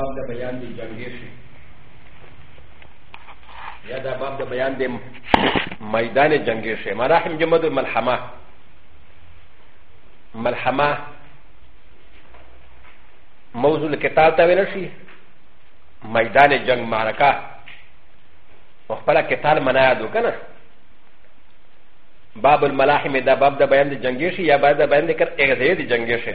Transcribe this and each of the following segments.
باب د بیان د جنګې شي یا دا باب د بیان د میدان جنګې شي مراحم جمد ملحمه ملحمه موضوع کتاب ته ویل شي میدان جنگ معرکه او خپل کتاب منا یادو کنه باب الملاحم دا باب د بیان د جنګې شي یا باب د بیان د کر اغزې د جنګې شي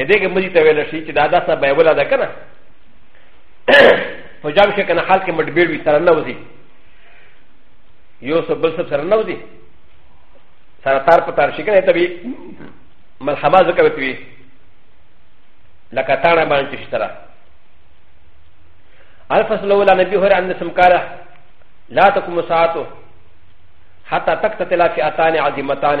ا دې کې مجي ته ویل شي چې دا دا سبا یې ولا ده کنه په جام شي کنه حال کې مډبیر وي سره نه وځي یو څه بل څه سره نه وځي سره تار په تار شي کنه ته به ملحمه ځکه وي لکه تاړه باندې چې سره الفصل الاول نبي هر ان سمکاره لا تقوم ساعته حتى تقتتل فئتان عظيمتان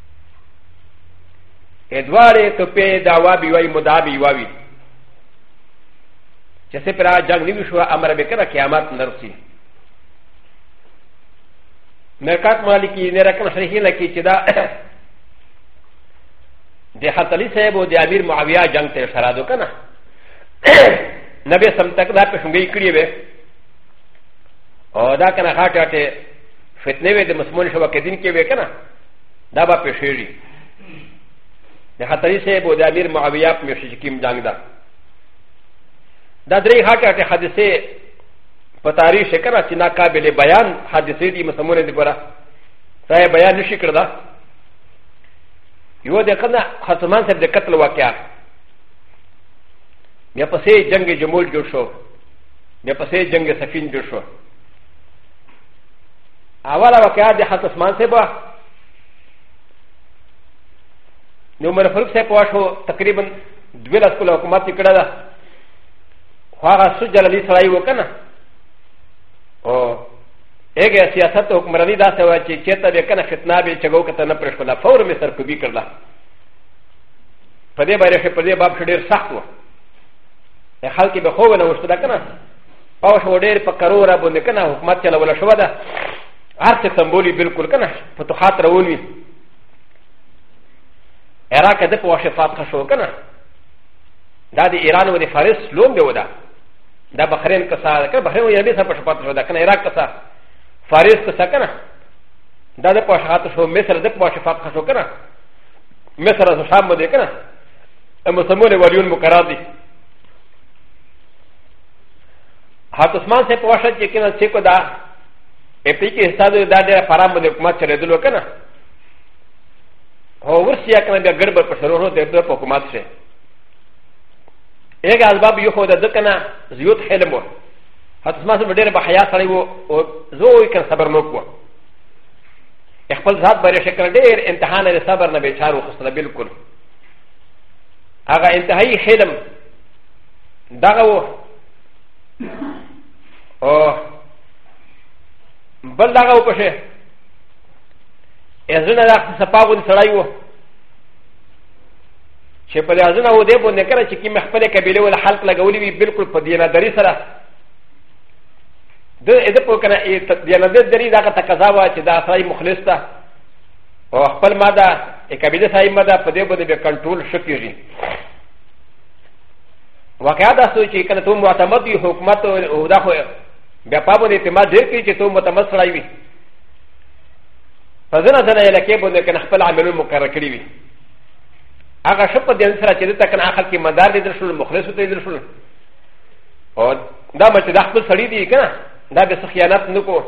ا دواره تو پی دعوا بیوی مدا بیوی چه سه پرا جنگ نیوی شو امر بکنه قیامت نرسی مرکات مالکی نرکن شرحی لکی چه دا د حتلی صاحب او د امیر معاویه جنگ ته اشاره دو کنه نبی سم تک دا پښنګي کړی وې او دا کنه هاټه ته فتنه وې د مسلمان شو کې دین کې وې کنه دا به پېښېږي د خطري صاحب او د امیر معاویه په میاشت کې کوم جنګ ده دا درې غټې غټې حادثې په تاریخ کې کړه چې ناقابل بیان حادثې دي مسمونه دي پره دا بیان نشي کړ دا یو د کنه خاتمان صاحب د قتل واقعا بیا پسې جنگ جمول جوړ شو بیا پسې جنگ سفین جوړ شو اوله وکړه د حضرت عثمان صاحب وه نو عمر فاروق صاحب وه شو تقریبا دوه لاس کله حکومت یې کړی ده خو هغه څه جلالي سړی و که نه او هغه سیاست او حکمراني داسې وه چې چېرته به که نه فتنه به چګو که ته نه پرې ښوله فور مې سرکوبي کړله په دې باندې په دې باب ډېر سخت و خلک به خو نه وشته که نه او شو ډېر په کرو را باندې کنه حکومت چلوله شو ده هر څه سمبولي بالکل کنه فتوحات روان وي عراق د په واشه فاتحه شو کنه دا د ایران و د فارس لوم دی ودا دا بحرین کسا کنه بحرین و یمن سره په شپات شو دا کنه عراق کسا فارس کسا کنه دا د په واشه فاتحه شو مصر د په واشه فاتحه شو کنه مصر از شام باندې کنه مسلمان ولیون مقرر دي هات عثمان سے پوشا چی کنا سیکو دا اپی کی استادو دا دیر فرام بند حکومت چلی دلو کنا هو ورسیا کنا بیا گربر پر شروع رو دیر دلو پر حکومت سے ایک ازباب یو خود دکنا زیوت حلمو هات عثمان سے دیر بحیا سڑی و زوی کن صبر نوکو خپل ذات بری شکر دیر امتحان دیر صبر نبی چارو خسنا بلکل هغه انتهایی حلم دغه و او بل دغه و پشه ازونه د سپاغون سړی و چې په دې ازونه و دې باندې کړه چې کیمه خپل قبيله ول حلق لګولې وي بالکل په دینه دري سره د دې په کنه دینه د دري دا تقاضا و چې دا سړی مخلص ده او خپل ماده قبيله سړی ماده په دې باندې به کنټرول شکیږي واقعا دا سوچ چې کنه ته معتمد یو حکومت او دا خو بیا په باندې اعتماد ډېر کوي چې ته معتمد سړی وي په ځنه ځنه علاقې باندې کنه خپل عملونه مقرر کړی وي هغه شپ د دې سره چې دته کنه اخر کې مدار دې درشل مخلص ته درشل او دا مچ د خپل سړی دی کنه دا به خیانت نه کو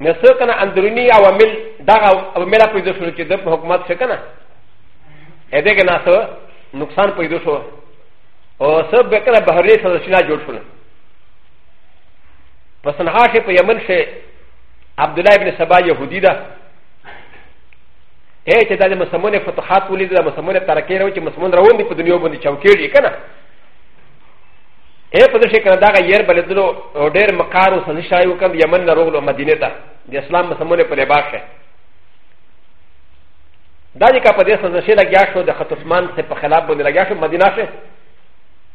نه څه کنه اندرونی عوامل دا عوامل په دې سره چې د حکومت څخه کنه ا د ه ک ن ا س نقصان پیدا شو او سب به کله بهرني سرچینه جوړ شول په صنعا کې په یمن کې عبد الله ابن سبا يهودي ده اے چې د مسلمان فتوحات ولید د مسلمان ترکې راو چې مسلمان روان دي په دنیا باندې چوکېږي کنه اے په دې شکل دا غیر بلدلو ډېر مکار او سنځ شای وکم یمن نه روغلو مدینه ته د اسلام مسلمان په لباس شه دا دې کا په دې سزا شي لګیا شو د خطسمان څخه په خلاف باندې لګیا شو مدینه شه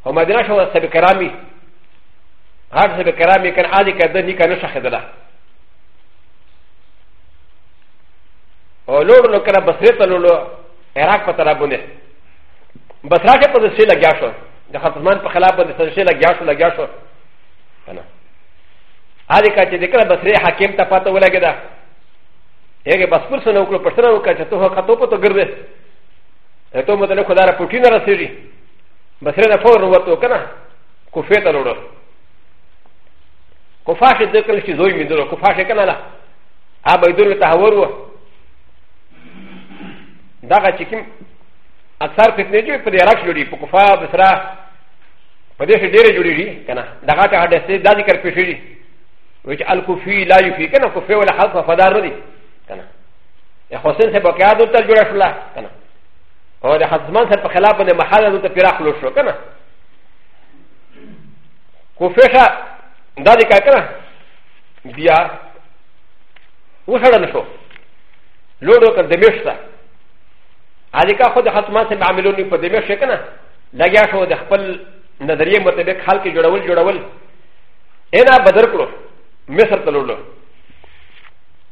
او مدینه شو سب کرامي هر سب کرامي کن عادي کده نه کنه شخدله او لور لو کله بصره ته لولو عراق په طرف باندې بصره ته په دې لګیا شو د خطسمان په خلاف باندې سزا شي لګیا شو لګیا شو کنه هغه کچې د کله بصره حاکم ته پته ولګی دا هغه بس پر سره وکړو پر سره وکړو چې ته هغه ته پته ګرځې ته مو ته خدای را پټی نه رسېږي بس رنه فور وته کنه کوفه ته لوړو کوفه چې د کله چې زوی مې درو کوفه چې کنه لا هغه به دونه تهور و دغه چې کوم اکثر فتنې چې په عراق جوړي په کوفه بسرا په دې ډېرې جوړېږي کنه دغه ته هډسته د ذکر پېښېږي وچ الکوفی لا یفی کنه کوفی ولا خلق وفادار ندی کنه حسین سے بقیا دو تر جوڑا شلا کنه او د حزمان سره په خلاف باندې محاله دو ته پیرا خلو شو کنه کوفی شا دا دی کنه بیا وشړل شو لوړو کړ دمشق ته هلکه خو د حتمان سره عاملونی په دمشق کنه لګیا شو د خپل نظریه مطابق خلک جوړول جوړول انا بدر کړو مصر ته لولو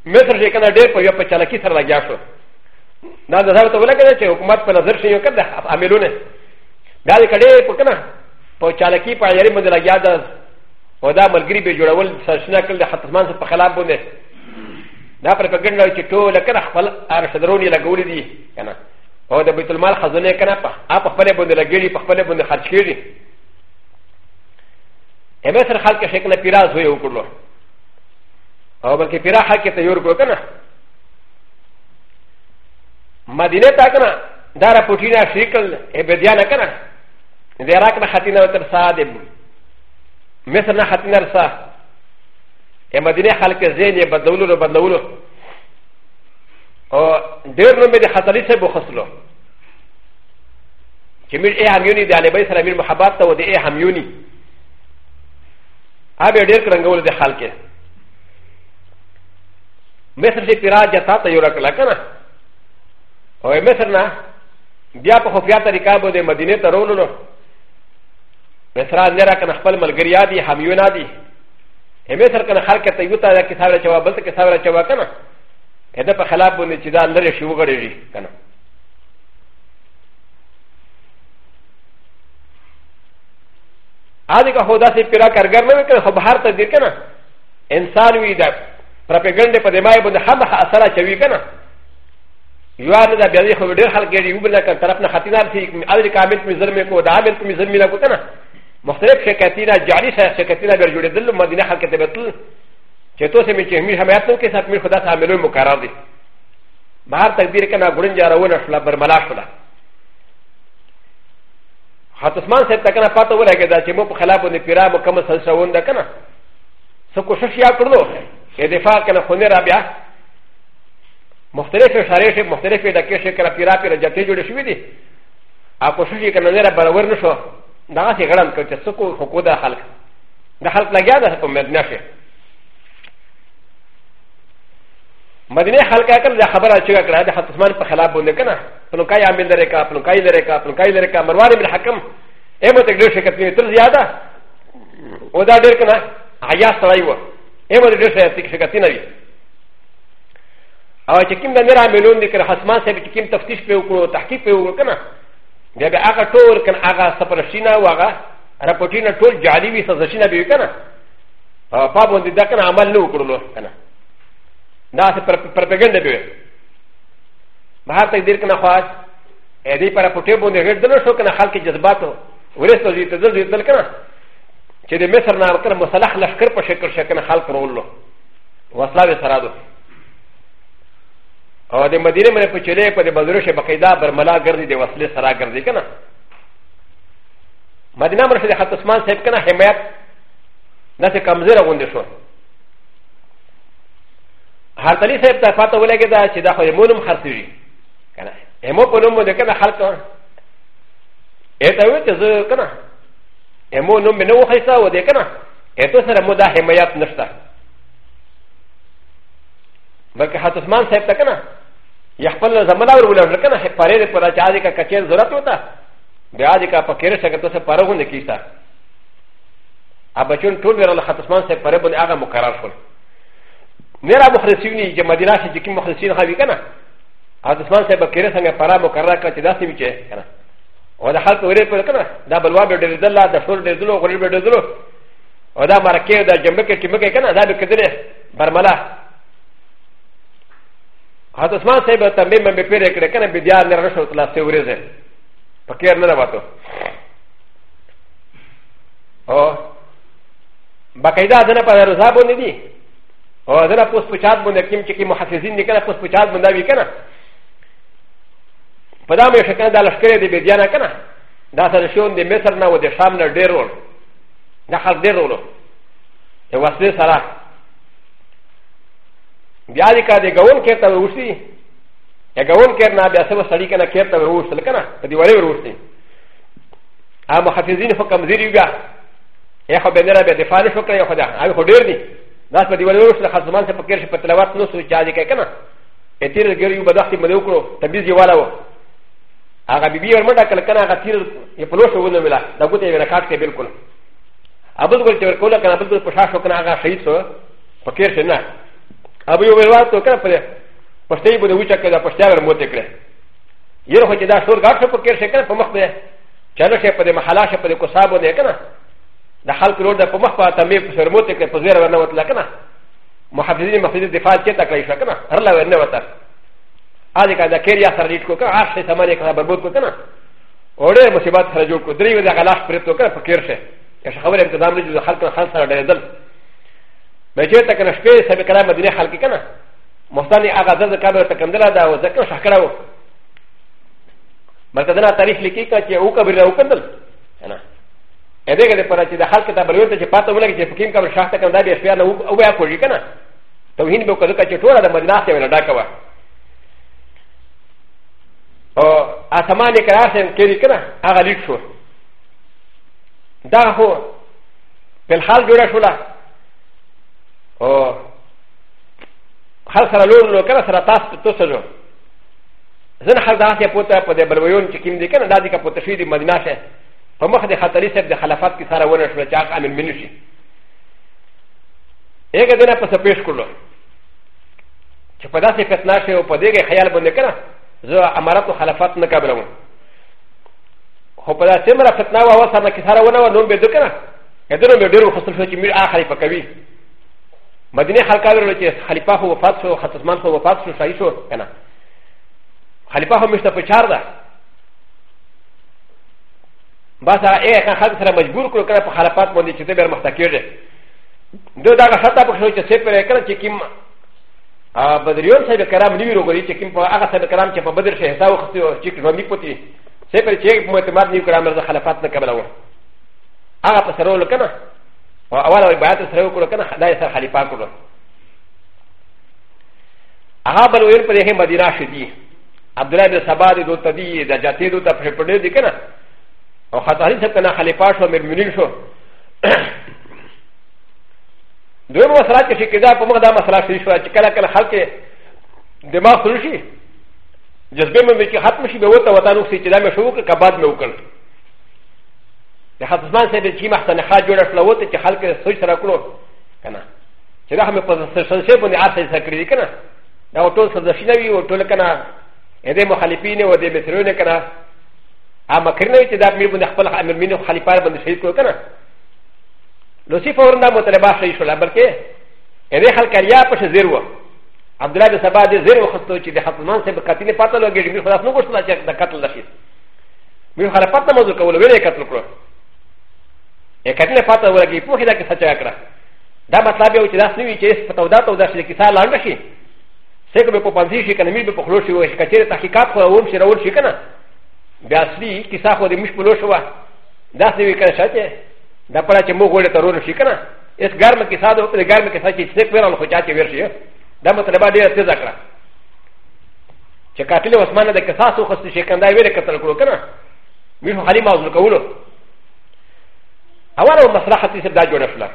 مصر چې کنه ډېر په یو په چلکی سره لګیا شو دا د ځاو ته ولګل چې حکومت په نظر شي یو کده عاملونه دا دې کډې په کنه په چلکی په یاري باندې لګیا ده او دا ملګری به جوړول سرشنه کړل د حتمان په خلاف باندې دا پر پګنډ چې ټول کنه خپل ارشدرونی لګولې دي کنه او د بیت المال خزانه کنه په خپل باندې لګېږي په خپل باندې خرج کېږي ام سر خلق شیخ نه پیرا زوی وکړلو او بلکې پیرا خلق ته یور کو کنه مدینه تا کنه دا را پټینا شیکل ابدیا نه کنه د عراق نه خاتینه تر ساده مصر نه خاتینه تر ساده ا مدینه خلق زین یې بدلولو نو بدلولو او ډېر نو مې د خطرې سره بوخسلو چې میر ای همیونی د علي بای سره میر محبت ته و د ای همیونی هغه ډېر کرنګول د خلک مصر دې پیرا جتا ته یو رکړه کنه او مصر نه بیا په خفیا طریقه به د مدینه ته رولو مصر نه را کنه خپل ملګریا دي همیونا دي مصر کنه خلک ته یو ته کې ساوره چوا بل ته کې ساوره چوا کنه کده په خلاف باندې چې دا لری شو غړي کنه هذه که خدا سي پیرا کارګر نه وکړ خو بهر ته دي کنه انسان وی دا پروپاګاندا په دماغ باندې خامخ اثر اچوي کنه یو نه دا بیا خو ډېر خلک یې یو بل کړ طرف نه خطینار سي اول کامل په مزر مې کو دا عامل په مزر مې لا کو کنه مختلف شکایتینا جعلی شکایتینا بیا جوړې دل مدینه خلک ته بتل چې تو سه مې چې همي حمایت نو کې سات مې خدا ساملو مقرر دي بهر تکبیر کنه ګړن جارونه شله برملا شله حتسمان صاحب تکنه پاته ولګی دا چې مو په خلاف باندې پیرا مکمل سلسله ونده کنه سو کوشش یا کړلو چې دفاع کنه خونه را بیا مختلف شارې شي مختلف د کې شي کنه پیرا پیرا جټې جوړې شوې دي ا کوشش یې کنه نه را برابر نشو دا څه غړم کړ چې سکو حقوق د خلک د خلک لګیا ده په مدنه شي مدینه خلک کله دا خبره چې کړه د حضرت عثمان په خلاف باندې کنه پنو کای عامل لري کا پنو کای لري کا پنو کای لري کا مروان بن حکم ایمو ته ډېر شکت نه تر زیاده او دا ډېر کنه حیا سړی و ایمو ډېر شکت شکت نه وی او چې کوم د نرا ملون دي کړه حسمان صاحب چې کوم تفتیش په وکړو تحقیق په وکړو کنه بیا به هغه ټول کنه هغه سپرشینا واغه رپټینا ټول جعلی وی سزشینا به کنه په باندې دا کنه عمل نه وکړو کنه دا څه پروپاګاندا به بهر تک دیر کنه خواص ا دې پر پټه باندې غړ دل شو کنه خلک جذباتو ورسته دې تدل دې تل کنه چې د مصر نه وکړه مصالح لشکر په شکل شکنه خلک رولو وسلا به سره دو او د مدینه مې په چلې په د بدرو شه بقیدا برملا ګرځي د وسلې سره ګرځي کنه مدینه مرشه د خط عثمان صاحب کنه حمایت داسې کمزوره غوندې شو هر تلی صاحب ته پته ولګی دا چې دا خو ایمونم خرڅوي کنه ایمو په نوم باندې کنه خلک اته وې ته زه کنه ایمو نوم مې نه وخیسا و دې کنه اته سره مو دا حمایت نشته بلکې حضرت عثمان صاحب ته کنه یا خپل زمنا ور ولر کنه پرې پر چا دې کا کچې ضرورت وتا بیا دې کا پکې رسګه ته سره پرغونه کیسه ا بچون ټول ورل ختمن سه پر بن هغه مقرر شول میرا مخلصین نه چې مدینه شي چې کوم مخلصین خو کنه ا ختمن سه بکره څنګه پر مقرر کړ چې داسې وی چې کنه او د خلک ورې پر کنه دا بلوا به ډېر دلا د شور ډېر دلو غړي به ډېر دلو او دا مرکه دا جنبه کې ټیمه کنه دا به کدره برملا هذا اسمع سيبه تمام بفيرك لكن بديار لرشوة الله سيوريزه فكير نرى باتو او باقاعده دنه په رضا باندې دي او دنه پوس پچات باندې کوم چې کې محافظین دي کنه پوس پچات باندې وی کنه په دا مې شکل د لشکره دی بيدیانه کنه دا سره شون د مصر نه و د شام نه ډیر ور دا خل ډیر ور د وسله سره بیا دې کا د ګون کې ته وروسي یا ګون کې نه بیا سبا سړی کنه کې ته وروسل کنه په دی وړي وروسي هغه محافظین خو کمزوري وي یا خو به نه را به دفاع نه شو کړی یا خو دا هغه خو ډېر دي داس په دیوالو وروسته خزمان څخه پکې شي په تلاوت نو سوچ چا دي کوي که نه اتیر ګر یو بداختی مده وکړو تبیز یې والا و هغه بیبي یې ورمنډه کړه که نه هغه تیر یې په لوښه ونه ویله دا ګوته یې رکاټ کړې بلکل ابل ګل چې ورکوله که نه بل ګل په شا شو که نه هغه شهید شو پکې شي نه ابو یې ویل وارته که نه پرې پښتې به د وچه کړه پښتیا ورموتې کړه ير هو جدا شور غاټ شو پکې شي کنه په مخ به چلو شي په دې محلا شي په دې کو صاحب نه کنه د خلک روډ په مخ په تمې په سرموت کې په زیر ورنه وتل کنه محافظین مخفیز دفاع کې تا کوي شو کنه هر لا ورنه وتل اځه کا دا کېریا سره لیټ کو کنه هر شي سمانه کنه بربود کو کنه اوړه مصیبت سره جوړ کو درې وځه غلاش پرې تو کنه فکر شي که خبره انتظام نه جو خلک خلک سره ډېدل مجھے تک نشپے سب کرا مدینے خلق کنا مستانی هغه ځل کار ورته کندله دا و ځکه شخ کړه و بلکې دنا تاریخ لیکي کا چې او کبیر او کندل نه ا دې کې پر چې د خلک ته بلوي ته چې پاته ولګي چې پکیم کبیر شخ ته کنده بیا شپه نه او بیا کوی کنه توهین به کړه چې ټول د مدینه ته ولا ډاکه و او اسمان کې راځم کې کنه هغه لیک شو دا هو په حال جوړه شولا او خل سره لور نو کنه سره تاس ته توسه نو زن خل دا سه پوتا په دې بلویون چې کیم دې کنه دا دې کا پوتا شوی دې مدینه شه په مخ دې خطرې سره د خلافت کې سره ونه شو چې هغه امن منو شي هغه دې نه پس پیش کړو چې په داسې فتنه شه او په دې کې خیال باندې کنه زه امارت او خلافت نه قبلوم خو په داسې مره فتنه وا وسره کې سره ونه و نو به دې کنه کدنو به ډېر خوشاله شو چې میر اخري پکوي مدینه خلکا ویلو چې خلیفه خو وفات شو خط عثمان خو وفات شو شاهي شو که نه خلیفه خو مشته په چار ده بس هغه یې که خلک سره مجبور کړو که نه په خلافات باندې چې ته بیا مخته کېږې دو دغه شرطه پکې شو چې څه پرې کړه چې کوم بدریون صاحب کرام نیوی روغلی چې کوم په هغه صاحب کرام چې په بدر شي حساب وخت او چې ژوندي پوتې څه پرې چې معتمد نیو کرام د خلافات نه قبلوه هغه په سره ولکنه و اول او بیعت سره وکړو کنه دا یې سره خلیفه کړو هغه بل ویل په دې مدینه شدی عبد الله بن سبا دې دوت دی د جاتې دوت په پړې دي کنه او خطاری څه کنه خلیفہ شو مې مونږ شو دوی مسله چې کدا په موږ دا مسله شې شو چې کله کله خلک دماغ خل شي جذبه مې چې ختم شي به وته وته نو چې دا مې شو که بعد مې وکړ د خدزمان صاحب چې محسن خا جوړ کړل وته چې خلک یې سوچ سره کړو کنه چې دا هم په سشن صاحب باندې آسه سره کړی کنه دا ټول سزشنه وی او ټول کنه اې دې مخالفین او دې مصرونه کنه ا مکرنه چې دا مې باندې خپل امر مين خلیفہ باندې شهید کړو کنه نو سی فورن دا مطلبه شي شو بلکې اې دې خلک یا په زیر و عبد الله بن سبا دې زیر وختو چې د خدزمان صاحب قتل پاتلو کې دې خلاص نو کوشش چې د قتل لشي من خلفت نماز کول ویلې کتل کړو ا کتل پته ولګي په خدا کې سچا کړه دا مطلب یو چې داس نه وی چې په تودا تودا شي کې سال لاندې شي څه کوم په پنځه شي کنه مې په خلوش وي چې کچېره تحقیقات خو اوم شي راول شي کنه بیا اصلي کیسه خو دې مش په لوش و داس نه وی کنه شته دا پړه چې مو غوړې ترور شي کنه اس ګرمه کیسه ده په ګرمه کیسه چې څه کوي راول خو چا چې ورشي دا مطلب ډېر څه ذکر چې قاتل عثمان د قصاص وخست شي کنده ویره قتل کړو کنه ویل خالي ما وزن کولو اوله مصلحت یې دا جوړه شوه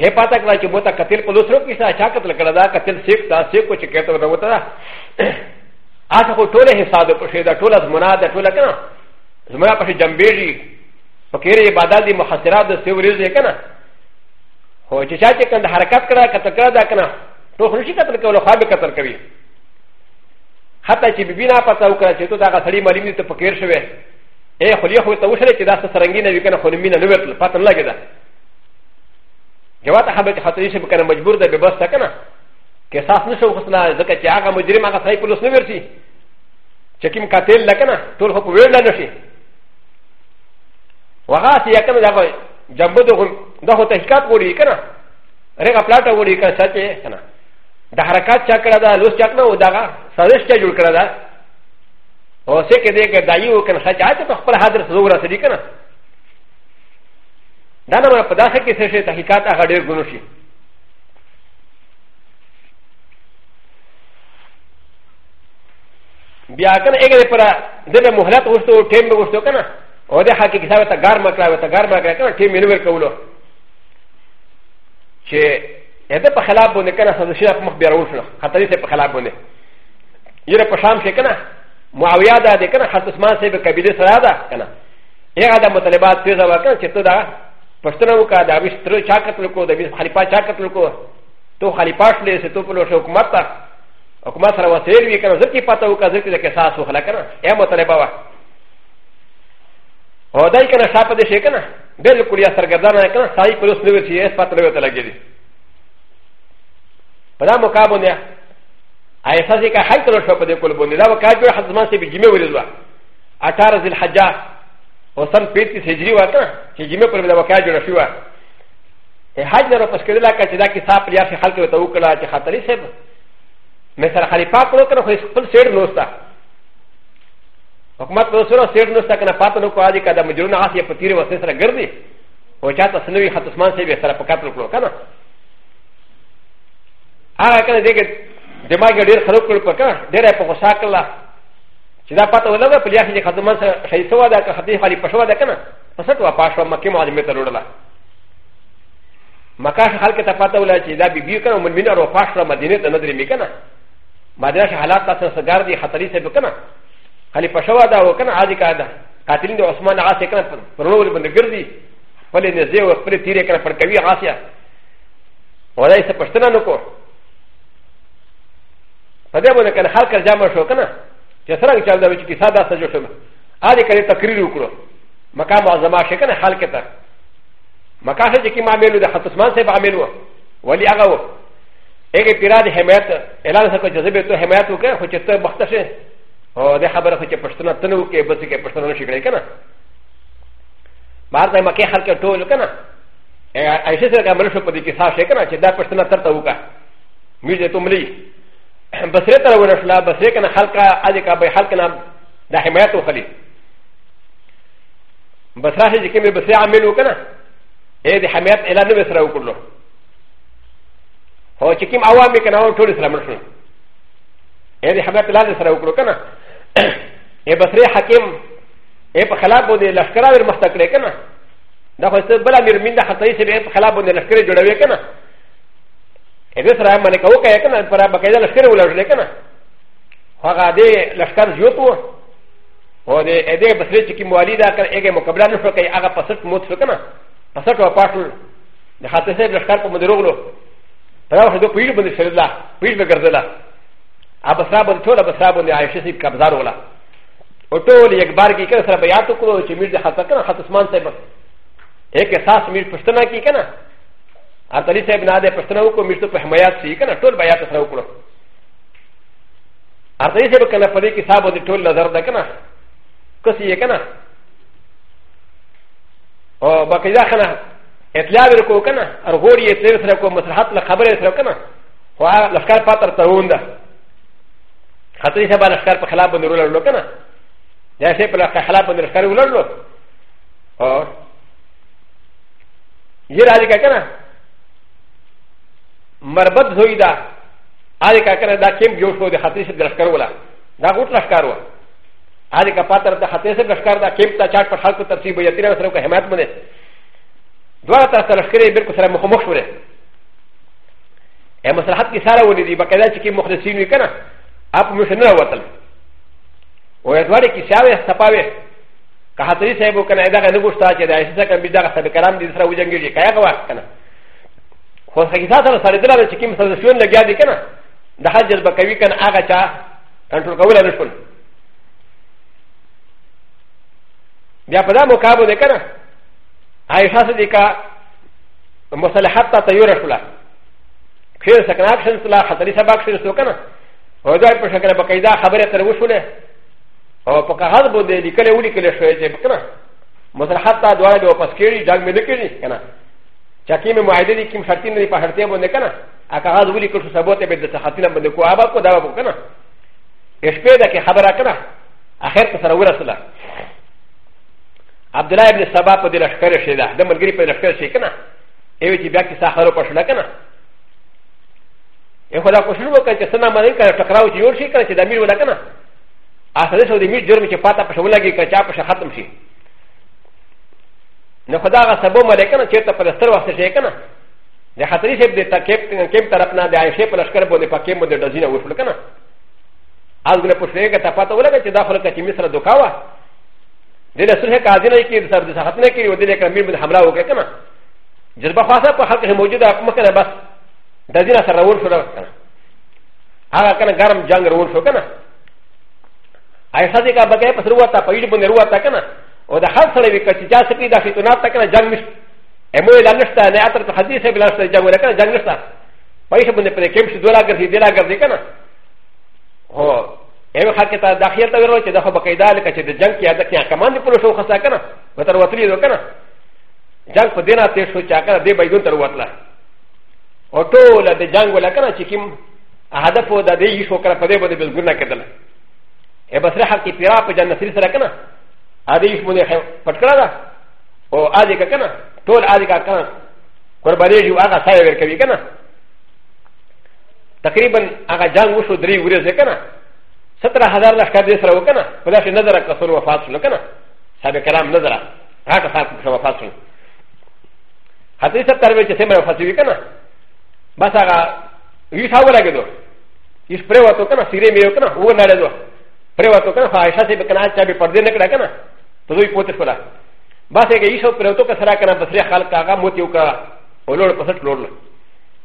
هي پاتا کړه چې بوته قتل په لوسرو کې څه چا قتل کړه دا قتل سیف دا سیف کو چې کېته ونه وته دا اته خو ټوله حساب په شه دا ټوله زمنا دا ټوله کنه زمنا په جنبېږي په کېره عبادت دي محاصرات د سیوري ځای کنه هو چې چا چې کنه حرکت کړه کته کړه دا کنه روح نشي قتل کوي له خوابه قتل کوي حتی چې بیبي نه پته وکړه چې ته دا هغه سړی معلوم دي ته پکې شوی اے خو یې خو ته وشله چې دا څه سرنګي نه وي کنه خو مینه نه ورتل پته نه لګېده جواب هغه چې خاطر شي به کنه مجبور ده به بس تا کنه کې احساس نه شو خسنا ځکه چې هغه مجرم هغه سړی پولیس نه ورسي چې کوم قاتل نه کنه ټول خو په ویل نه شي وغاسي یا کنه دا جنبه دغه دغه تحقیقات وړي کنه رګه پلاټه وړي که څه چې کنه د حرکت چا کړه دا لوس چا کړه او دغه سازش چا جوړ کړه دا او څه کې دې کې دایي و کنه سچا چې په خپل حاضر زو را سړي کنه دا نه په داسې کې څه شي تحقیقات هغه ډېر ګونو شي بیا کنه هغه پر دغه مهلت وستو ټیم به وستو کنه او د حقیقت ته ګار مکړه ته ګار مکړه کنه ټیم یې ور کولو چې هدا په خلاف باندې کنه ساده شي په مخ بیا راول شو خطرې ته په خلاف باندې یره په شام شي کنه معاویه دا دې کنه حضرت عثمان صاحب قبیله سره دا کنه هغه د مطالبات پیدا وکړ چې ته دا پښتنه وکړه دا ویش تر چا قتل کو دا ویش خلیفہ چا قتل کو تو خلیفہ شلې سه تو په لور حکومت ته حکومت سره وسیل وی کنه ځکه پته وکړه ځکه د قصاص وخلا کنه یا مطالبه وکړه او دای کنه شاپه دې شي کنه بالکل یا سرګردانه کنه سای په اوس نوې شي اس پاتې لوي ته لګېږي په دا موقع باندې ایسا چې کا حل کړو شو په دې کول باندې دا وکړ چې حزمان سي بجمه ورې ځوا 18 ذل حجا او سن 35 هجری وکړه چې جمعه پر دا وکړ جوړ شو حج نه پس کېدل کا چې دا کې صاحب لري چې خلک ته وکړه چې خاطرې سب مې سره خلیفہ کړو کړو خپل سیر نوستا حکومت په سره سیټ نشته کنه پاتې نو کوه دي کده مجرونه هسې په تیرې وسې سره ګرځي او چاته سنوي خط عثمان صاحب سره په کتل کړو کنه هغه کنه دغه دماغ ډیر خراب کړ په کنه ډیر په غوسه کړل چې دا پته ولګه په لیاخ کې خدمت سره شي سوا دا که خدای خالي پښوا ده کنه پس ته واپس و مکه معلمه ته وروړه مکه خلک ته پته ولا چې دا بي بي کنه من مين ورو پښه مدینه ته ندري میکنه مدرسه حالات تاسو سره ګار دي خطرې سره کنه هلي پښوا دا وکنه عادي کا ده قاتلین د عثمان عاصی کنه پر نور باندې ګرځي خپل نزه او خپل تیرې کنه پر کوي عاصیه ولای څه پښتنه نو کو په دې باندې کنه خلک جمع شو کنه چې څنګه چل دا چې کیسه دا سجو شو عادي کړي تقریر وکړو مقام اعظم شي کنه حال کې ته مکاسه چې کی معاملو د خط عثمان صاحب عامل و ولی هغه و هغه پیرا د حمایت اعلان سره چې زبې ته حمایت وکړي خو چې ته بخته شې او د خبره خو چې پښتنه تنه وکړي بس کې پښتنه نشي کړی کنه بار د مکه خلک ټول کنه ایسه سره کوم شو په دې کې صاحب شي کنه چې دا پښتنه ترته وکړه میږي ته ملي بسره تر ورشلا بسره کنه خلک اځه کا به خلک نه د حمایت وکړي بسره چې کومه بسره عمل وکړه اې د حمایت اعلان به سره وکړلو هو چې کوم عوام یې که نه ټول سره مړ شول یې دې خبرې لاندې سره وکړو که نه یې بصرې حاکم یې په خلاف باندې لښکره ور مخته کړې که نه دا خو څه بله میرمین ده خطرې چې یې په خلاف باندې لښکرې جوړوي که نه یې دې سره منې کوو که یې که نه پر بقاعده لښکرې ولړلې که نه هغه دې لښکر زیوت و او دې دې بصرې چې کوم والي ده که هغه مقابله نه شو کوي هغه په سټ موت شو که نه په سټ وپاشل د خاطر صاحب لښکر په مدې روغلو په یو شدو پیل باندې شرلا پیل به ګرځلا اب سره باندې ټول اب سره باندې عائشه صاحب قبضه روغلا او ټول یک بار کې کړه سره بیا تو کړو چې میر د خاطر کنه خاطر عثمان صاحب یک احساس میر پښتنه کې کنه اتلی صاحب نه ده پښتنه وکړو میر ته په حمایت شي کنه ټول بیا ته سره وکړو اتلی صاحب کنه په دې کې صاحب دې ټول نظر ده کنه کسي یې کنه او باقي دا کنه اطلاع ورکو کنه ارغور یې اطلاع سره کو مصلحت له خبره سره کنه خو لشکر پاتر ترون ده خاطر یې سبا لشکر په خلاف باندې رول لرلو کنه دا شی په خلاف باندې لشکر ولرلو او یې راځي کنه مربت زوی ده هغه کا کنه دا کیم جوړ شو د خاطر یې لشکر ولا دا غوټ لشکر و هغه کا پاتر د خاطر یې لشکر دا کیم ته چاټ په خلکو ترتیب یې تیر سره کو حمایت باندې دوه تاسو لشکرې بالکل سره مخامخ شولې ا مصلحت کې ساره ولې دي بقاعده چې کې مخلصین وي کنه اپ مشن نه وتل او ادوارې کې شاوې سپاوې که حتری صاحب کنه دا نه غوښتا چې دا شته کوم دا سره کلام دې سره وجنګي کای غوا کنه خو حقیقت سره سره دلاره چې کې مسله شون لګیا دي کنه د حج جذب کوي کنه هغه چا کنټرول کول نه شول بیا په دا مقابله کنه عائشه صدیقه مصالحات ته تیار شوله خیر سکنه اکشن سلا خطرې سبا اکشن سو کنه او دا په شکل بقیدا خبره تر وشوله او په کاغذ باندې لیکل ولي کله شوې چې کنه مصالحات ته دواړه به واپس کړي جنگ مې نه کړي کنه چا کې مې معاهده دي کوم شرطي نه په هرتیا باندې کنه ا کاغذ ولي کړو سبا ته به د صحتینه باندې کو ابا کو دا وکړه کنه شپې ده کې خبره کنه اخر ته سره ورسله عبد الله ابن سبا په دې لشکر شي دا د ملګری په لشکر شي کنه ایو چې بیا کې ساخرو په شله کنه یو خدا کوشش وکړ چې سنا باندې کړه ټکراو چې جوړ شي کنه چې د امیر ولا کنه اخر شو د امیر جرم چې پاته په شولا کې کچا په ختم شي نو خدا غا سبو ملکنه چې ته په لستر وخت شي کنه د خطرې شپ د تکیب کیب طرف نه د عائشه په لشکر باندې پکې مو د دزینه وشول کنه از ګره پښې کې ته پاته ولګه چې دا خلک چې مصر دوکاوه دې له سره قاضي نه کې سر د صحت نه کې و دې له کمیر بن حمله وکړه کنه جذبه خاصه په خلک موجوده په مخه بس د دې سره ور شو کنه هغه کنه ګرم جنگ ور شو کنه ایسا دې کا بګه په سر وتا په یډ باندې وتا کنه او د خاص سره وی کچ چا سپی د فتنات تک نه جنگ مش امو لا نشتا نه اتر ته حدیث بلا سره جنگ ورکنه جنگ نشتا پایښ باندې پرې کېم شي دولا ګرځي دلا ګرځي کنه هو ا خلک ته داخل ته ورو چې د خو بقیدا لکه چې د جنگ کې اده کې کمان دی پلو شو خسا کنه و تر وتلی دو کنه جنگ په دینه تیر شو چې کنه دی بایګون تر وتله او ټول د جنگ ولا کنه چې کوم هدف و د دې شو کنه په دې باندې بل ګناه کېدل ا بسره حق کې پیرا په جنت سره کنه ا دې شمو نه پټ کړه دا او ا دې کنه ټول ا دې کنه قرباني جو هغه سره ور کوي کنه تقریبا هغه جنگ وشو درې ورځې کنه ستره هزار لښکر دې سره وکنه په داسې نظر کسون وفات شول کنه صاحب کرام نظر هغه خلک په وفات شول حتی ستر وی چې سمه وفات وی کنه بس هغه یې ښاو لګیدو یې پرې وته کنه سیرې مې وکنه و نه لګیدو پرې وته کنه فایشه سي بکنه چې به پردې نه کړه کنه ته دوی پوتې شولا بس هغه یې شو پرې وته کسره کنه بسره خلک هغه موتیو کا ولور پسټ لوړل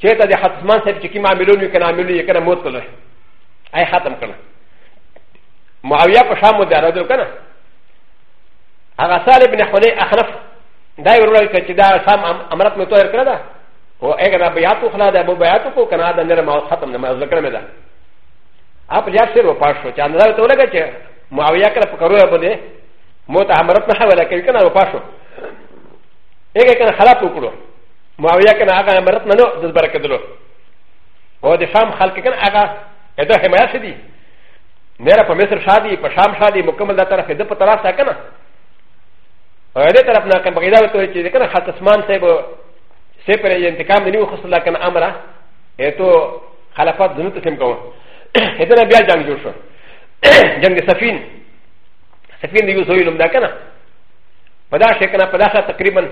چې ته د حتمان صاحب چې کوم عاملون وي کنه عاملون یې کنه موت کړل اي ختم کړل معاویه په شام د راځو کنه هغه صالح بن حنی اخنف دا یو ورول چې دا شام امرت مې توهر کړل او اګه بیاتو خلا دا ابو بیاتو کو کنه دا نه ما ختم نه ما ذکر مې ده اپ جار سر و پاش شو چې انداز ته ولګه چې معاویه کړه په کروه باندې موت امرت نه ولا کوي کنه و پاشو اګه کنه خلاف وکړو معاويه كان هغه مرت نه نو دز بركدلو او د شام خلق كان هغه ادا حمايه شدي نيرا په مصر شادي په شام شادي مكمل دا طرف ده په طرف سا كان او دې طرف نه كان بغيدا وته چې كان خط اسمان صاحب سه پر انتقام دی نو خصلا كان امره اته خلافات دنو تسلیم کوو اته نه بیا جنگ جوړ شو جنگ سفین سفین دی یو زوی نوم دا کنه په دا شي کنه په دا سره تقریبا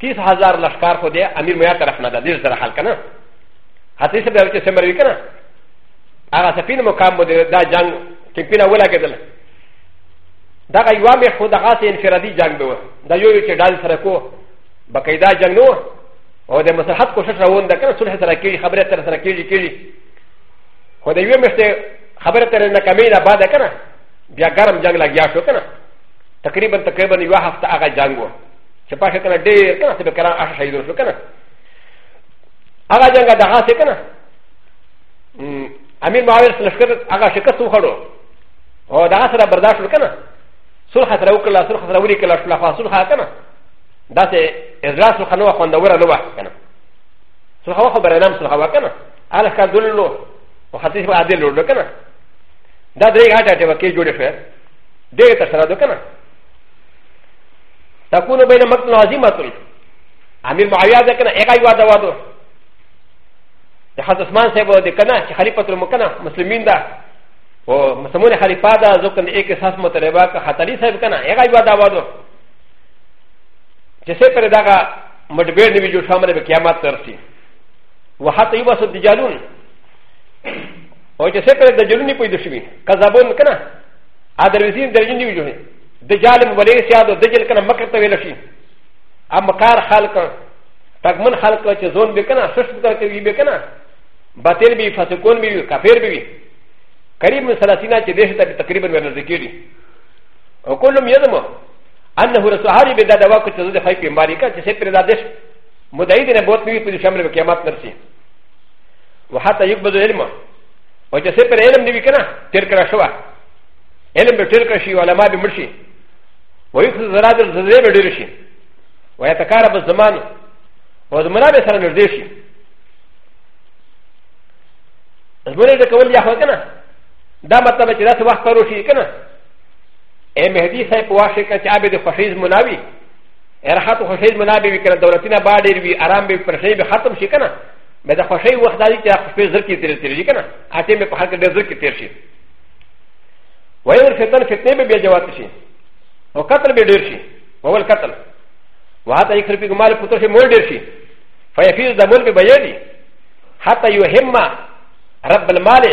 30000 لشکار خو دې امیر میا طرف نه ده دې سره حل کنه هڅه سره به چې سمر وکنه هغه سپین مقام مو دا جنگ چې پینا ولا کېدل دا یو به خو دغه سه انفرادي جنگ به و دا یو چې ډال سره کو بقیدا جنگ نو او د مصلحت کوشش روان ده کنه صلح سره کېږي خبره تر سره کېږي کېږي خو د یو مشته خبره تر نه کمې نه بعد کنه بیا ګرم جنگ لګیا شو کنه تقریبا تقریبا یو هفته هغه جنگ و چې پاشه کنه ډېر کنه سبه کرام اشه شهیدون شو کنه هغه جنگ د هغه څه کنه امیر معاویه سره لشکر هغه شکست وخړو او دا سره برداشت وکنه صلح سره وکړه صلح سره وری کړه صلح فاصلح کنه دا سه اجلاس صلح نو خوندور نه وه کنه صلح واخو برنام صلح وکنه هغه ښه دللو او خطیب عادل ورلو کنه دا درې غاټه ټه وکي جوړه شوه دغه ته سره ده کنه تكون بين مقتل عظيمه امير معاويه ده کنه هغه یو ده وادو د حضرت عثمان صاحب ده کنه چې خلیفۃ المکنه مسلمین ده او مسلمون خلیفہ ده ځکه د یک احساس مطلبه که خطری صاحب کنه هغه یو ده وادو چې څه پر دغه مډبیر نیوی جو شامل به قیامت ترسي وحتی یو بس دجالون او چې څه پر دجالون په دې شوی کذابون کنه ا درویزین درجه نیو جوړي د جال مبلغ سیا د دجل کنه مکر ته ویل شي ا مکار خلق تګمن خلق چې زون به کنه سس به کوي به کنه باطل به فسقون به کافر به قریب من سلاسینا چې دیش ته تقریبا ورنځ کیږي او کولم یدم انه رسول هری به دا دوا کو چې د خای په مبارک کا چې سې پر دا دیش مدعی دې نه بوت نیوي په شامل قیامت نرسي وحتى يقبض العلم و چې سه پر علم دی وکنه تیر کړه شو علم به تیر کړه شي علما به مرشي و یو زراد زړه به ډیر شي و یا تکار به زمان و زمرا به سره نږدې شي زمرا د کول یا هو کنه دا مطلب چې دا څه وخت پرو شي کنه اے مهدی صاحب په واشه کې چې ابه د خوشیز مناوي ارحت خوشیز مناوي وکړه دولتینه باډیر وی آرام به پرشي به ختم شي کنه به د خوشي وخت داري چې خپل زر کې تیر تیر شي کنه اته مې په حق ډېر زر کې تیر شي وایي ور فتن فتنه به بیا جواب شي او قتل به ډېر شي اول قتل وهاته یې خرپې ګمال پوتو شي مول ډېر شي فیفیز د مول به بیاني حتی یو همه رب المال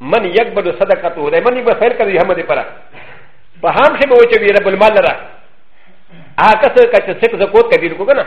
من یقبل صدقته د منی به خیر کوي هم دې پره په هم شي به وچوي رب المال لره هغه څه چې څه زکوت کوي کو کنه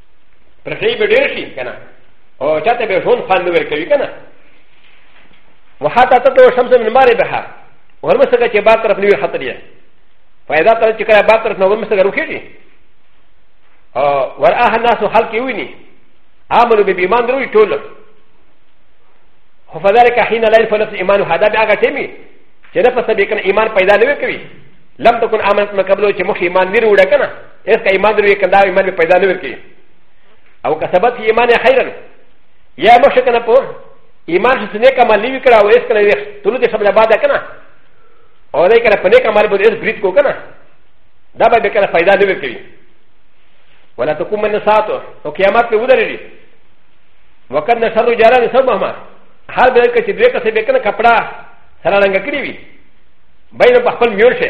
پر شي به ډېر شي کنه او چاته به ژوند خوند ور کوي کنه وحتا تطلع الشمس من مغربها ورمسکه چې بار طرف نیو خطر یې فایده تر چې کله بار طرف نو ورمسکه روخېږي او وراه الناس خلق ویني عملو به ایمان دروي ټول خو فذلك حين لا ينفع نفس ايمان هذا بهغه ټیمي چې نفس به کنه ایمان پیدا نه کوي لم تكن امنت من قبل چې مخ ایمان نه وروړه کنه هیڅ که ایمان دروي کندا ایمان به پیدا نه ورکي او که سبب کې ایمان یې خیرن یا به شي کنه په ایمان چې څنګه کمال نیوي کړه او هیڅ کله یې ټول دې سبب بعد کنه او دې کله په نه کمال به دې برید کو کنه دا به کله پیدا نه ورکي ولا تقوم من ساعته او قیامت په ودرېږي وقد نشر جارا نسبهما هر بل کې چې دوی کسې به کنه کپڑا سره رنګ کړی وي بین په خپل میول شي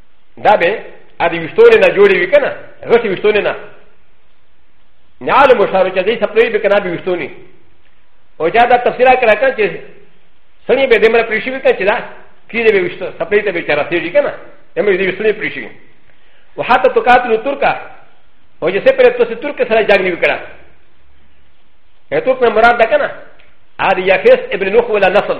دا به ا د وشتونه نه جوړې وي کنه غټي وشتونه نه نه علم وشاره چې دې سپلوي به کنه به وشتونه او چا دا تفسیر کړه کړه چې سړی به دمر پریشي وي کنه چې دا کیده به وشته سپلوي ته به چا راسي کنه دمر دې وشتونه پریشي وحتی تو قاتل ترکا او چې سپره تو سي ترک سره جنگ نه وکړه هتوک نه مراد ده کنه ا د یافس ابن نوح ولا نسل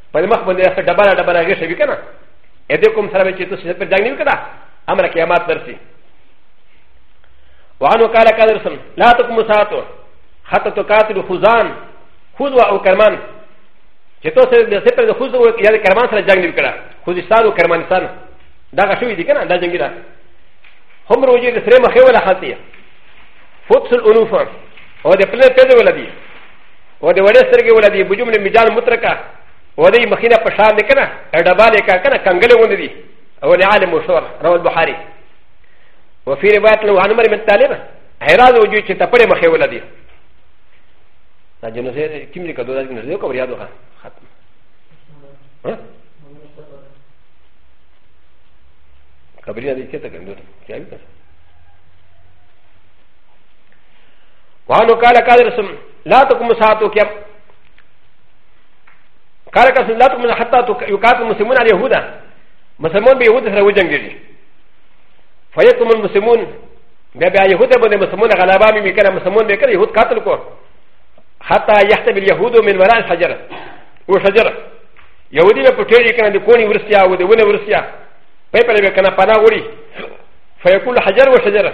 په دې مخ باندې هغه ډبره ډبره هغې شوي که نه ا دې کوم سره به چې تاسو پر جنګ نه وکړه امر قیامت درسي وعنو قال قال رسول لا تقم ساعتو حتى تقاتل خزان خذ او کرمان چې تاسو د سپر د خزو یا د کرمان سره جنگ نه وکړه خوزستان او کرمانستان دا غشوي دي که نه دا جنګي ده هم روجي د سره مخې ولا خاطيه فتس الانوفه او د پلې پېدې ولا دي و د وړې سترګې ولا دی بجوم له میجان مترکا و دې مخینه په شان دی کنه ډباله کا کنه کنګلې وندې دي او نه عالم مشور رواه البخاري وفي روايه له عن عمر بن طالب هراز وجود چې تپړې مخې ولا دی دا جنوسه کوم دې کډو دا جنوسه کو وریا دوه ختم ها کبریا دې چې ته ګندو چې وانو قال قال رسم لا تقوم ساعتو كم قال قسم لا تقوم حتى يقاتل المسلمون على اليهود مسلمون بيهود سره وجنگيږي فيقوم المسلمون بیا بیا يهود باندې مسلمون غلبا مې کړه مسلمون به کړه يهود قاتل کو حتى يحتب اليهود من وراء الحجر وشجر يهودي به پټېږي کنه د کونی ورسیا او د ونه ورسیا په پرې به کنه پناه وړي فيقول حجر وشجره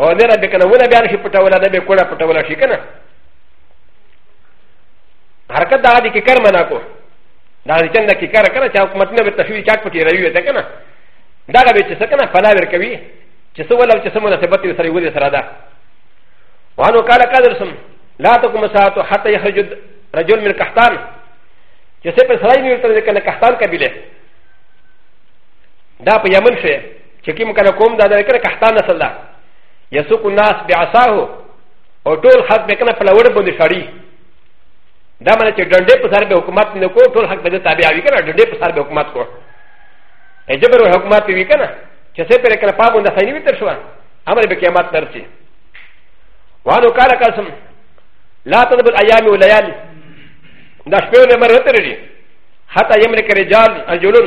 او نه را به کنه ونه بیان شي پټوله نه به کوړه پټوله شي کنه حرکت دا دی کې کار منا کو دا دې چنده کې کار کنه چې حکومت نه به تشوی چاک پټي راوي ده کنه دا به چې څه کنه فلا ور کوي چې څه ولا چې څه مناسبت یې سره ولې سره ده وانو قال قادرسم لا تقوم ساعته حتى يخرج رجل من قحطان چې څه په سړی نیول تر دې کنه قحطان قبيله دا په یمن شوه چې کوم کله کوم دا درکره کښتا نسل ده یسوق الناس بعصاه او ټول خلک به کنه په لوړ باندې شړی دا معنی چې ډنډې په سر به حکومت نه کو ټول خلک به د تابع وي کنه ډنډې په سر به حکومت کو اجبر حکومت وی کنه چې څه پر کنه پابو نه خنی وتر شو امر به قیامت ترسي وانو قال قسم لا تذب الايام والليالي دا شپه نه مرته لري حتى يملك رجال رجلون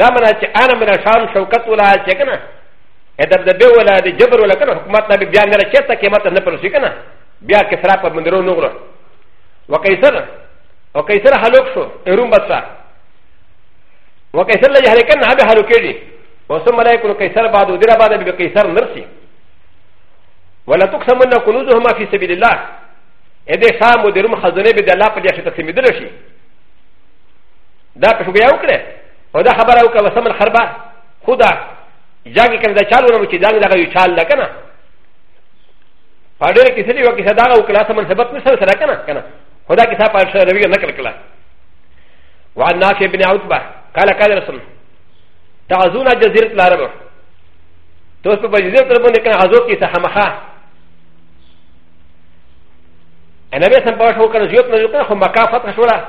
دا منا چې انا من شان شوکت ولا چې کنه ادب دبه ولا د جبر ولا کنه حکومت ته بیا نه چې ته قیمت نه پرسي کنه بیا کسرا په مندرو نه غره وقیصر وقیصر هلوک شو روم بسا وقیصر لږه هلکن نه به هلوکېږي وسم ملائکه قیصر بعد ودره بعد به قیصر نرسي ولا تقسمن كنوزهما في سبيل الله اذا شام ودرم خزنه بد الله قد يشتسم درشي دا په شوګیا وکړه او دا خبره وکړه وسمن خربا خدا جنگ کې دا چالو نه چې جنگ دغه یو چال ده کنه په ډېر کې سړي وکړه دا وکړه سمن ثبت نه سره کنه کنه خدا کې صاحب په شروع نه نقل کړه وعن نافع بن عتبه قال قال رسول تعزونا جزيره العرب توس په جزيره العرب نه کنه غزو کې سحمخه انا بس ان باش هو كان زيوت من يقول خو مكافات خشوره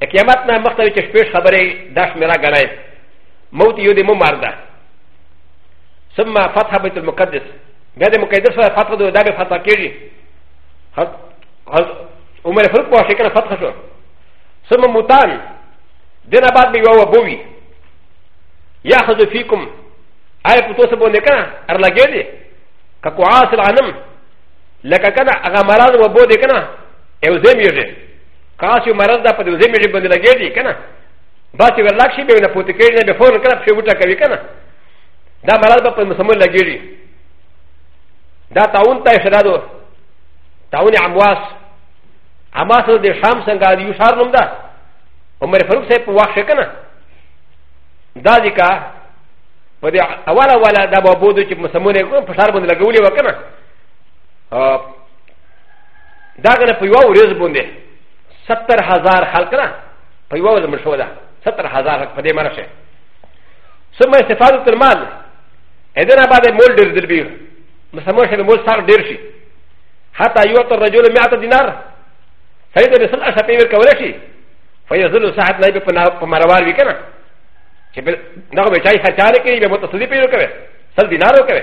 د قیامت نه مخته چې شپږ خبرې دا شمېره ګڼای موت یو د مو مار ده ثم فتح بیت المقدس بیا د مقدس سره فتح ده دا به فتح کېږي عمر فاروق په شکل فتح شو ثم موتان دنه بعد به یو بوي یاخذ فیکم آیا په توسه باندې کنه ارلګې دي کقواس العنم لکه کنه هغه مراد و بو دې کنه یو زم یې خاص یو مرض ده په دې ځای مې باندې لګېږي که نه بعد چې ورلاک شي بیا نه پوتې کېږي نه بیا فورا کله پښې وټه کوي که نه دا مرض به په مسمون لګېږي دا تعاون ته اشاره ده تعاون امواس امواس د شام څنګه د یو ښار نوم ده عمر فاروق صاحب په واښه که نه دا ځکه په دې اوله اوله دا به بودو چې مسمون یې په ښار باندې لګولې وه که نه دا غنه په یو ورځ باندې 70000 خلک نه په یو ورځ مړ شو ده 70000 خلک په دې مرشه ثم استفاده المال اذا بعد مول ډیر ډیر به مسمو شه مول سار ډیر شي حتى يعطى الرجل 100 دينار سيد رسول الله شپې ورکول شي فيزل ساعت نه په مروار وی کنه چې دغه به چای خرچاره کوي به متصدی پیدا کوي سل دینار وکوي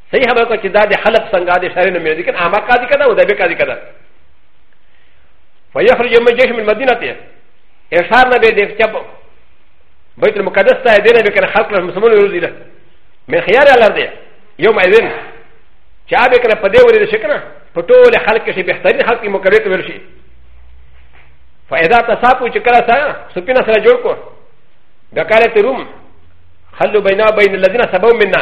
صحیح خبره کو چې دا د حلب څنګه د شهر نه مې ذکر عامه قاضي کده او د به قاضي کده فيخرج يوم الجيش من المدينه ته اشار نه به د چپ بيت المقدس ته دینه به کنه خلق المسلمون روزي له من خيار الارض يوم اذن چې هغه کنه په دې ورې د شکنه په ټول خلق کې بهترین خلق مقرر کول شي فاذا تصابوا چې کله سره سپینه سره جوړ کو د کاله ته روم خلو بینه بین الذين سبوا منا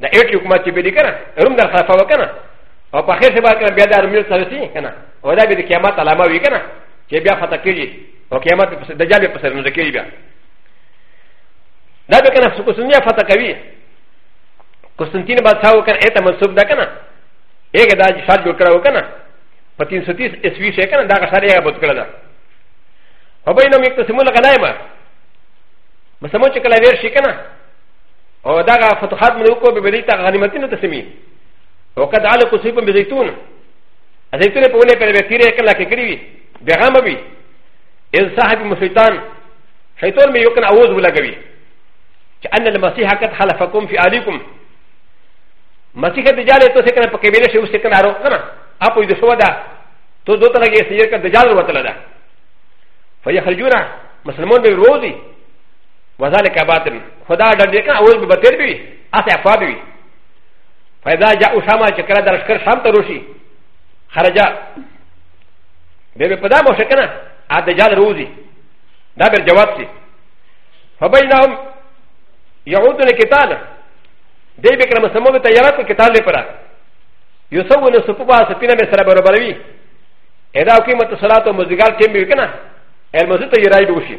دا ایټ حکومت چې به دي کنه روم در خلافه وکنه او په خیر سبا کنه بیا د ارمیل سره سي کنه او دا به د قیامت علامه وي کنه چې بیا فتح کیږي او قیامت په سر دجال په سر نه کیږي بیا دا به کنه قسطنطینیه فتح کوي قسطنطین بادشاہ وکنه ایته منسوب ده کنه هغه دا چې شاد جوړ کړو کنه په 330 اسوي شي کنه دا غشاره هغه بوت کړل او بینهم یکتسمون غنایمه مسمو چې کله ویر شي کنه او دغه فتوحات من وکړو به بریتا غنیمتینو ته سمي او قد علی قصیب بزیتون زیتون په ونه پر وتیره کله کې کړی وي بغام وي ان صاحب مسیتان شیطان می یو کنه اوز ولګوي چې ان المسیح قد خلفکم فی علیکم مسیح د جاله ته څنګه په کبیره شو څنګه نارو کنه اپو دې شو دا تو دوته لګي سیر کړه د جاله وته لدا فیخرجونا مسلمان به روزي وذلك باطل خدا د دې کنه اول به باطل وي اسه افاد وي فاذا جاء اسامه چې کله د لشکر شام ته روشي خرجا به به پدا مو شکنه ا د جال روزي دا بر جواب سي فبينهم يعود القتال دې به کړم سمو ته یاره کو قتال لپاره يسوون سپوا سپینه به سره برابروي ادا قیمت صلات او مزګار ټیم وکنه المزه ته یې راي دوشي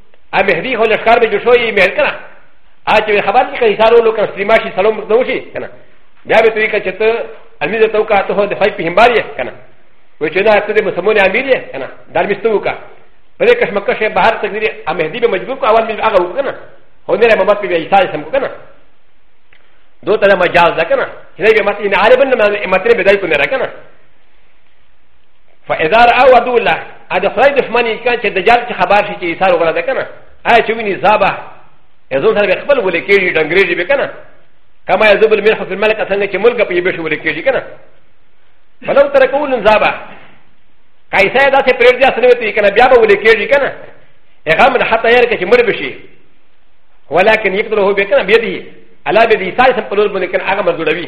ا مهدي هو لشکار به جوشوي مهل کنه ا چې خبر دي کړي سارو لو کړ سلیما شي سلام نو شي کنه بیا به توي کړي ته امیر ته وکړه ته د فای په همباري کنه و چې نه ته د مسلمان امیر یې کنه دار مستو وکړه په دې کښ مکه شه بهر تقدیر ا مهدي به مجبور کو اول مې هغه وکنه هو نه محمد په عیسی سم کنه دوته مجاز ده کنه چې به مت نه عالم نه مت نه بدای کو نه کنه فاذا را او دو الله ا د خدای دشمن یې کان چې دجال چې خبر شي چې عیسی وګړه ده کنه آیا چې ویني زابه یزو سره خپل ولې کېږي ډنګرېږي به کنه کما یزو بل مرخ فی الملک څنګه چې ملک په یبه شو ولې کېږي کنه فلو ترکول زابه کایسه دا څه پرېږدي اسنه وتی کنه بیا به ولې کېږي کنه هغه من حتی یې کې مړ بشي ولكن يقتله بكنا بيده على بيده سالسا قلوب من كان اغمى الزلوي